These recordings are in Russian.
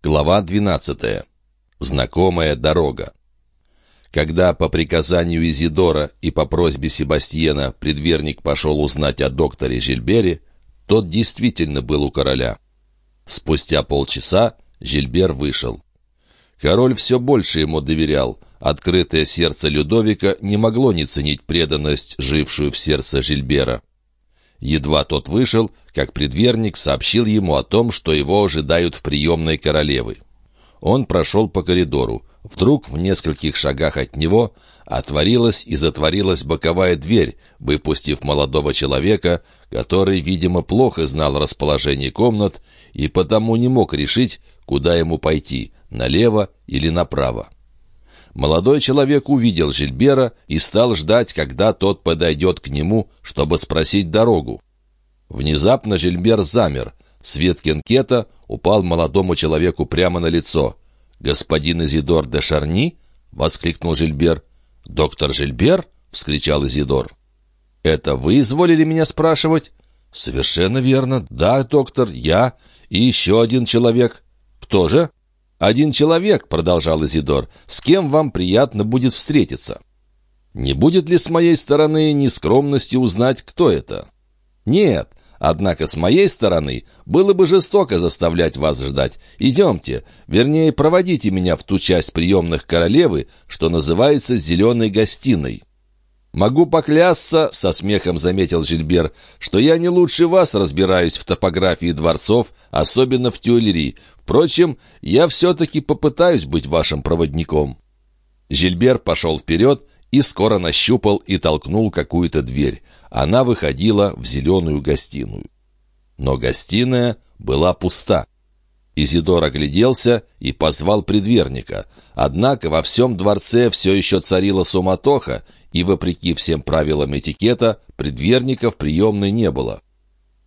Глава 12. Знакомая дорога. Когда по приказанию Изидора и по просьбе Себастьена предверник пошел узнать о докторе Жильбере, тот действительно был у короля. Спустя полчаса Жильбер вышел. Король все больше ему доверял. Открытое сердце Людовика не могло не ценить преданность, жившую в сердце Жильбера. Едва тот вышел, как предверник сообщил ему о том, что его ожидают в приемной королевы. Он прошел по коридору. Вдруг в нескольких шагах от него отворилась и затворилась боковая дверь, выпустив молодого человека, который, видимо, плохо знал расположение комнат и потому не мог решить, куда ему пойти, налево или направо. Молодой человек увидел Жильбера и стал ждать, когда тот подойдет к нему, чтобы спросить дорогу. Внезапно Жильбер замер. Свет кенкета упал молодому человеку прямо на лицо. «Господин Изидор де Шарни?» — воскликнул Жильбер. «Доктор Жильбер?» — вскричал Изидор. «Это вы изволили меня спрашивать?» «Совершенно верно. Да, доктор, я и еще один человек». «Кто же?» «Один человек», — продолжал Изидор, — «с кем вам приятно будет встретиться». «Не будет ли с моей стороны нескромности узнать, кто это?» «Нет, однако с моей стороны было бы жестоко заставлять вас ждать. Идемте, вернее, проводите меня в ту часть приемных королевы, что называется «зеленой гостиной». «Могу поклясться», — со смехом заметил Жильбер, «что я не лучше вас разбираюсь в топографии дворцов, особенно в Тюильри. Впрочем, я все-таки попытаюсь быть вашим проводником». Жильбер пошел вперед и скоро нащупал и толкнул какую-то дверь. Она выходила в зеленую гостиную. Но гостиная была пуста. Изидор огляделся и позвал предверника. Однако во всем дворце все еще царила суматоха, и, вопреки всем правилам этикета, предверника в приемной не было.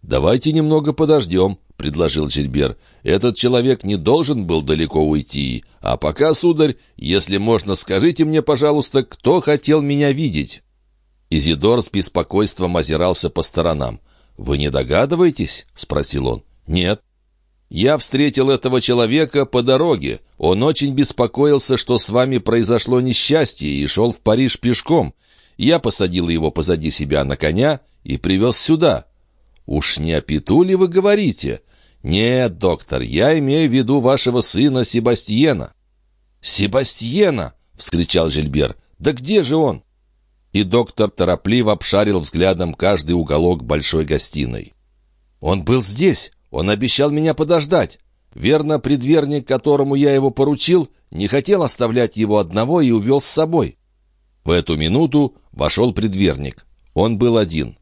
«Давайте немного подождем», — предложил Жильбер. «Этот человек не должен был далеко уйти. А пока, сударь, если можно, скажите мне, пожалуйста, кто хотел меня видеть?» Изидор с беспокойством озирался по сторонам. «Вы не догадываетесь?» — спросил он. «Нет». «Я встретил этого человека по дороге. Он очень беспокоился, что с вами произошло несчастье, и шел в Париж пешком. Я посадил его позади себя на коня и привез сюда». «Уж не о Пету ли вы говорите?» «Нет, доктор, я имею в виду вашего сына Себастьена». «Себастьена!» — вскричал Жильбер. «Да где же он?» И доктор торопливо обшарил взглядом каждый уголок большой гостиной. «Он был здесь! Он обещал меня подождать! Верно, предверник, которому я его поручил, не хотел оставлять его одного и увел с собой». В эту минуту вошел предверник. Он был один.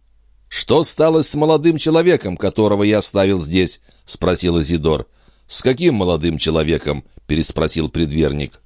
«Что стало с молодым человеком, которого я оставил здесь?» — спросил Изидор. «С каким молодым человеком?» — переспросил предверник.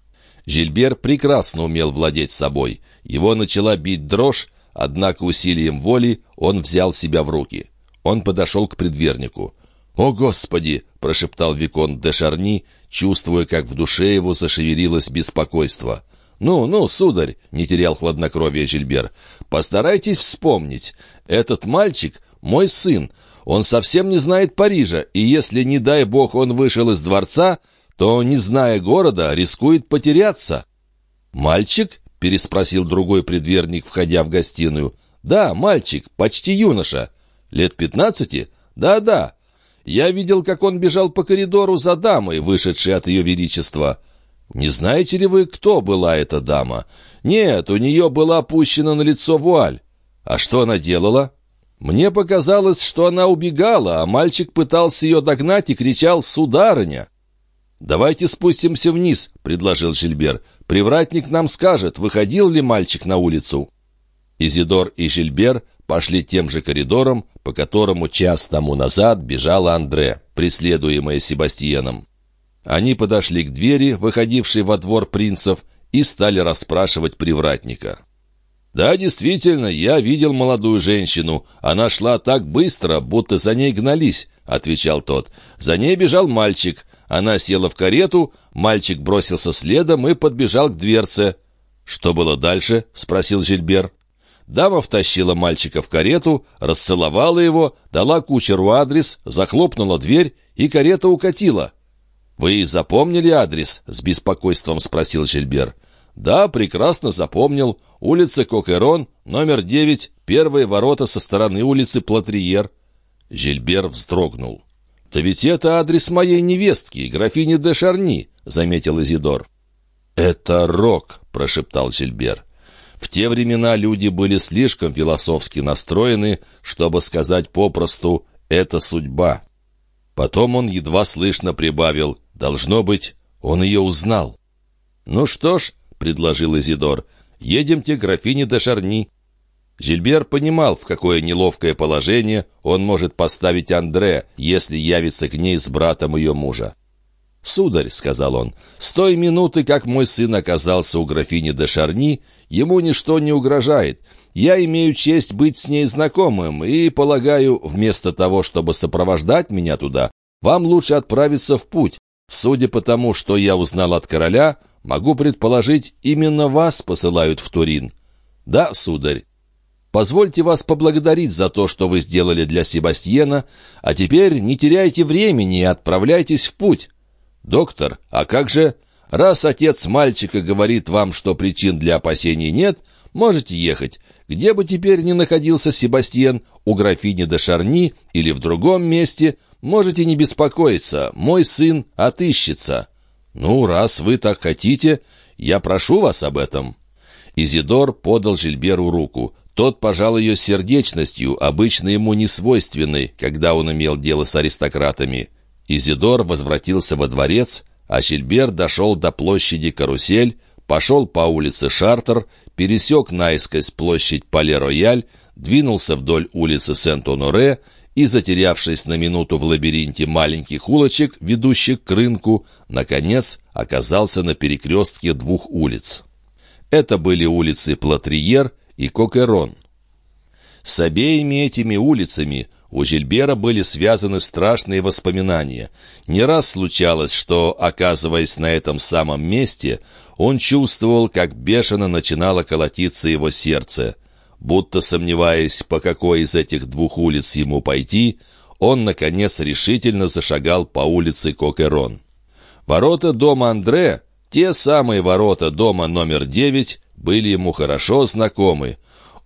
Жильбер прекрасно умел владеть собой. Его начала бить дрожь, однако усилием воли он взял себя в руки. Он подошел к предвернику. «О, Господи!» — прошептал Викон де Шарни, чувствуя, как в душе его зашевелилось беспокойство. «Ну, ну, сударь!» — не терял хладнокровия Жильбер. «Постарайтесь вспомнить. Этот мальчик — мой сын. Он совсем не знает Парижа, и если, не дай бог, он вышел из дворца, то, не зная города, рискует потеряться». «Мальчик?» — переспросил другой предверник, входя в гостиную. «Да, мальчик, почти юноша. Лет пятнадцати? Да-да. Я видел, как он бежал по коридору за дамой, вышедшей от ее величества. Не знаете ли вы, кто была эта дама? Нет, у нее была опущена на лицо вуаль. А что она делала?» Мне показалось, что она убегала, а мальчик пытался ее догнать и кричал «Сударыня!». «Давайте спустимся вниз», — предложил Жильбер. «Привратник нам скажет, выходил ли мальчик на улицу». Изидор и Жильбер пошли тем же коридором, по которому час тому назад бежала Андре, преследуемая Себастьеном. Они подошли к двери, выходившей во двор принцев, и стали расспрашивать привратника. «Да, действительно, я видел молодую женщину. Она шла так быстро, будто за ней гнались», — отвечал тот. «За ней бежал мальчик. Она села в карету, мальчик бросился следом и подбежал к дверце. «Что было дальше?» — спросил Жильбер. Дама втащила мальчика в карету, расцеловала его, дала кучеру адрес, захлопнула дверь, и карета укатила. «Вы запомнили адрес?» — с беспокойством спросил Жильбер. «Да, прекрасно запомнил. Улица Кокерон, номер девять, первые ворота со стороны улицы Платриер». Жильбер вздрогнул. «Да ведь это адрес моей невестки, графини де Шарни», — заметил Изидор. «Это рок», — прошептал Жильбер. В те времена люди были слишком философски настроены, чтобы сказать попросту «это судьба». Потом он едва слышно прибавил «должно быть, он ее узнал». «Ну что ж», — предложил Изидор, — «едемте к графине де Шарни». Жильбер понимал, в какое неловкое положение он может поставить Андре, если явится к ней с братом ее мужа. «Сударь», — сказал он, — «с той минуты, как мой сын оказался у графини де Шарни, ему ничто не угрожает. Я имею честь быть с ней знакомым, и, полагаю, вместо того, чтобы сопровождать меня туда, вам лучше отправиться в путь. Судя по тому, что я узнал от короля, могу предположить, именно вас посылают в Турин». «Да, сударь». Позвольте вас поблагодарить за то, что вы сделали для Себастьена, а теперь не теряйте времени и отправляйтесь в путь. «Доктор, а как же? Раз отец мальчика говорит вам, что причин для опасений нет, можете ехать. Где бы теперь ни находился Себастьен, у графини де Шарни или в другом месте, можете не беспокоиться, мой сын отыщется». «Ну, раз вы так хотите, я прошу вас об этом». Изидор подал Жильберу руку. Тот пожал ее сердечностью, обычно ему не свойственной, когда он имел дело с аристократами. Изидор возвратился во дворец, а Щельбер дошел до площади Карусель, пошел по улице Шартер, пересек наискось площадь Пале-Рояль, двинулся вдоль улицы Сент-Оноре и, затерявшись на минуту в лабиринте маленьких улочек, ведущих к рынку, наконец оказался на перекрестке двух улиц. Это были улицы Платриер и Кокерон. С обеими этими улицами у Жильбера были связаны страшные воспоминания. Не раз случалось, что, оказываясь на этом самом месте, он чувствовал, как бешено начинало колотиться его сердце. Будто сомневаясь, по какой из этих двух улиц ему пойти, он, наконец, решительно зашагал по улице Кокерон. Ворота дома Андре, те самые ворота дома номер девять, были ему хорошо знакомы.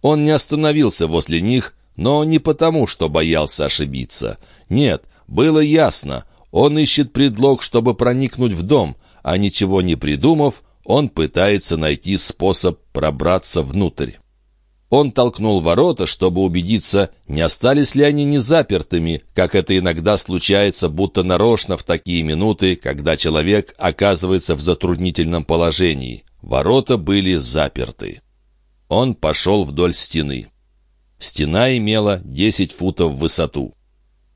Он не остановился возле них, но не потому, что боялся ошибиться. Нет, было ясно. Он ищет предлог, чтобы проникнуть в дом, а ничего не придумав, он пытается найти способ пробраться внутрь. Он толкнул ворота, чтобы убедиться, не остались ли они незапертыми, как это иногда случается, будто нарочно в такие минуты, когда человек оказывается в затруднительном положении. Ворота были заперты. Он пошел вдоль стены. Стена имела 10 футов в высоту.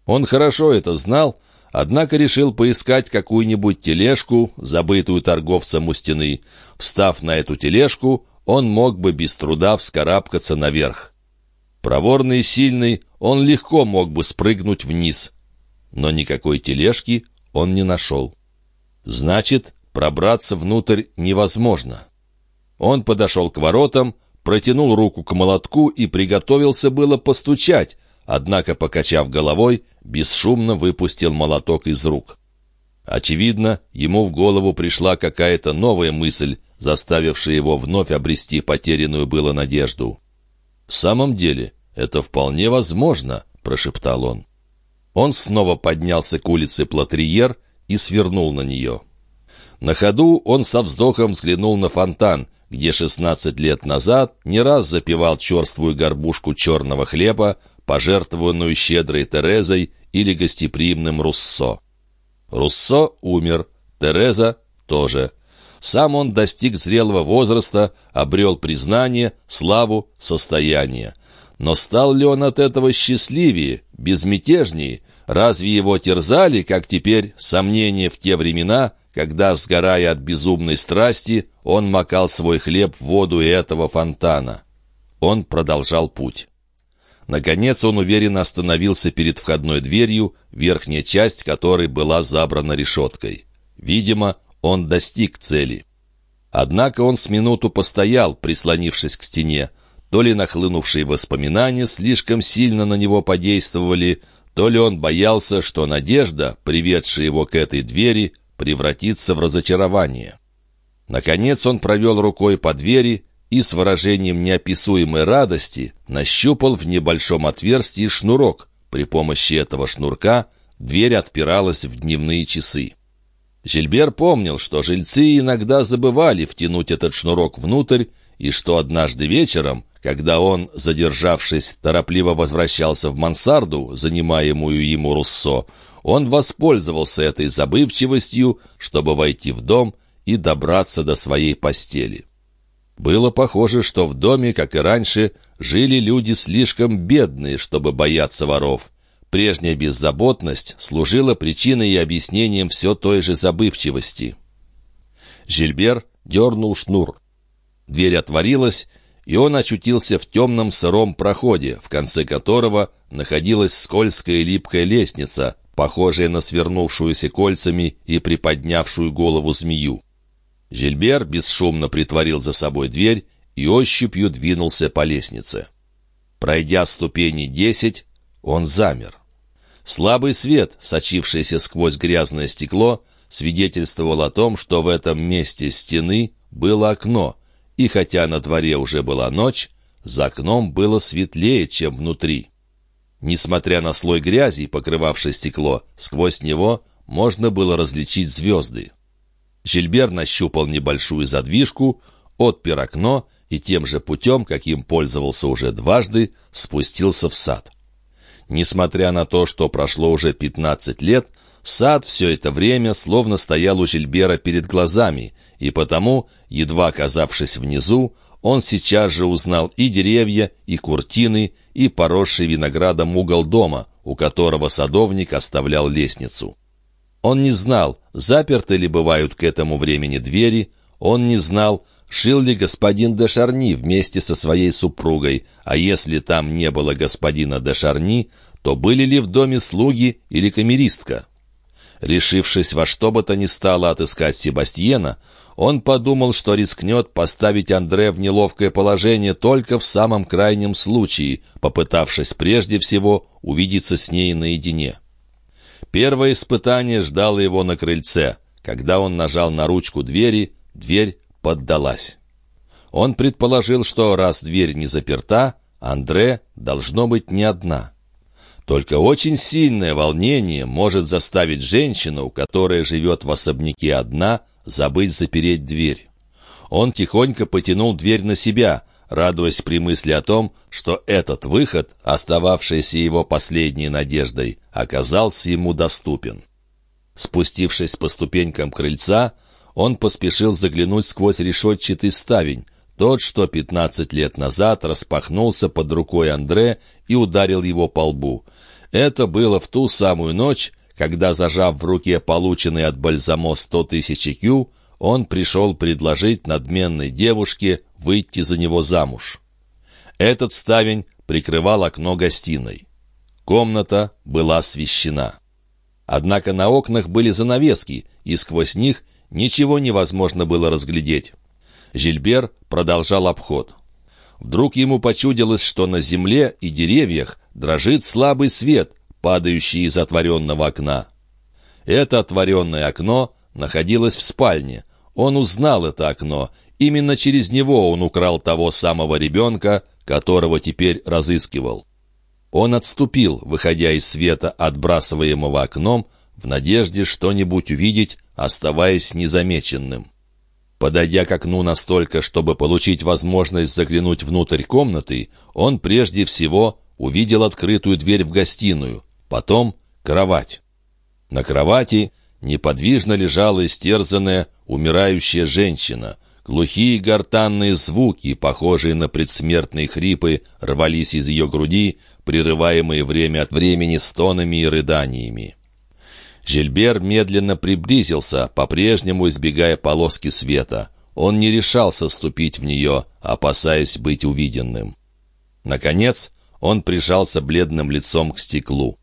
Он хорошо это знал, однако решил поискать какую-нибудь тележку, забытую торговцем у стены. Встав на эту тележку, он мог бы без труда вскарабкаться наверх. Проворный и сильный, он легко мог бы спрыгнуть вниз. Но никакой тележки он не нашел. Значит, пробраться внутрь невозможно. Он подошел к воротам, протянул руку к молотку и приготовился было постучать, однако, покачав головой, бесшумно выпустил молоток из рук. Очевидно, ему в голову пришла какая-то новая мысль, заставившая его вновь обрести потерянную было надежду. «В самом деле, это вполне возможно», — прошептал он. Он снова поднялся к улице Платриер и свернул на нее. На ходу он со вздохом взглянул на фонтан, где 16 лет назад не раз запивал черствую горбушку черного хлеба, пожертвованную щедрой Терезой или гостеприимным Руссо. Руссо умер, Тереза тоже. Сам он достиг зрелого возраста, обрел признание, славу, состояние. Но стал ли он от этого счастливее, безмятежнее? Разве его терзали, как теперь, сомнения в те времена, когда, сгорая от безумной страсти, он макал свой хлеб в воду этого фонтана. Он продолжал путь. Наконец он уверенно остановился перед входной дверью, верхняя часть которой была забрана решеткой. Видимо, он достиг цели. Однако он с минуту постоял, прислонившись к стене. То ли нахлынувшие воспоминания слишком сильно на него подействовали, то ли он боялся, что надежда, приведшая его к этой двери, превратиться в разочарование. Наконец он провел рукой по двери и с выражением неописуемой радости нащупал в небольшом отверстии шнурок. При помощи этого шнурка дверь отпиралась в дневные часы. Жильбер помнил, что жильцы иногда забывали втянуть этот шнурок внутрь, и что однажды вечером, когда он, задержавшись, торопливо возвращался в мансарду, занимаемую ему Руссо, он воспользовался этой забывчивостью, чтобы войти в дом и добраться до своей постели. Было похоже, что в доме, как и раньше, жили люди слишком бедные, чтобы бояться воров. Прежняя беззаботность служила причиной и объяснением все той же забывчивости. Жильбер дернул шнур. Дверь отворилась, и он очутился в темном сыром проходе, в конце которого находилась скользкая липкая лестница, похожая на свернувшуюся кольцами и приподнявшую голову змею. Жильбер бесшумно притворил за собой дверь и ощупью двинулся по лестнице. Пройдя ступени десять, он замер. Слабый свет, сочившийся сквозь грязное стекло, свидетельствовал о том, что в этом месте стены было окно, и хотя на дворе уже была ночь, за окном было светлее, чем внутри. Несмотря на слой грязи, покрывавший стекло, сквозь него можно было различить звезды. Жильбер нащупал небольшую задвижку, отпер окно и тем же путем, каким пользовался уже дважды, спустился в сад. Несмотря на то, что прошло уже пятнадцать лет, сад все это время словно стоял у Жильбера перед глазами, и потому, едва оказавшись внизу, он сейчас же узнал и деревья, и куртины, и поросший виноградом угол дома, у которого садовник оставлял лестницу. Он не знал, заперты ли бывают к этому времени двери, он не знал, жил ли господин де Шарни вместе со своей супругой, а если там не было господина де Шарни, то были ли в доме слуги или камеристка. Решившись во что бы то ни стало отыскать Себастьена, он подумал, что рискнет поставить Андре в неловкое положение только в самом крайнем случае, попытавшись прежде всего увидеться с ней наедине. Первое испытание ждало его на крыльце. Когда он нажал на ручку двери, дверь поддалась. Он предположил, что раз дверь не заперта, Андре должно быть не одна. Только очень сильное волнение может заставить женщину, которая живет в особняке одна, забыть запереть дверь. Он тихонько потянул дверь на себя, радуясь при мысли о том, что этот выход, остававшийся его последней надеждой, оказался ему доступен. Спустившись по ступенькам крыльца, он поспешил заглянуть сквозь решетчатый ставень, тот, что пятнадцать лет назад распахнулся под рукой Андре и ударил его по лбу. Это было в ту самую ночь, когда, зажав в руке полученный от Бальзамо сто тысяч кю, он пришел предложить надменной девушке выйти за него замуж. Этот ставень прикрывал окно гостиной. Комната была освещена. Однако на окнах были занавески, и сквозь них ничего невозможно было разглядеть. Жильбер продолжал обход. Вдруг ему почудилось, что на земле и деревьях дрожит слабый свет, падающий из отворенного окна. Это отворенное окно находилось в спальне, он узнал это окно. Именно через него он украл того самого ребенка, которого теперь разыскивал. Он отступил, выходя из света, отбрасываемого окном, в надежде что-нибудь увидеть, оставаясь незамеченным. Подойдя к окну настолько, чтобы получить возможность заглянуть внутрь комнаты, он прежде всего увидел открытую дверь в гостиную, потом кровать. На кровати неподвижно лежала истерзанная, умирающая женщина. Глухие гортанные звуки, похожие на предсмертные хрипы, рвались из ее груди, прерываемые время от времени стонами и рыданиями. Жильбер медленно приблизился, по-прежнему избегая полоски света. Он не решался ступить в нее, опасаясь быть увиденным. Наконец, он прижался бледным лицом к стеклу.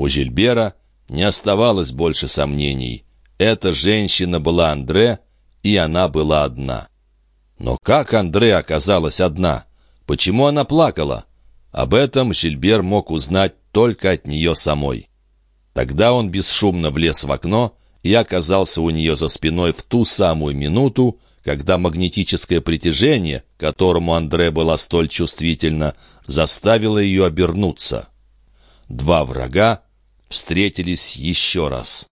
У Жильбера не оставалось больше сомнений. Эта женщина была Андре, и она была одна. Но как Андре оказалась одна? Почему она плакала? Об этом Жильбер мог узнать только от нее самой. Тогда он бесшумно влез в окно и оказался у нее за спиной в ту самую минуту, когда магнетическое притяжение, которому Андре была столь чувствительна, заставило ее обернуться. Два врага встретились еще раз.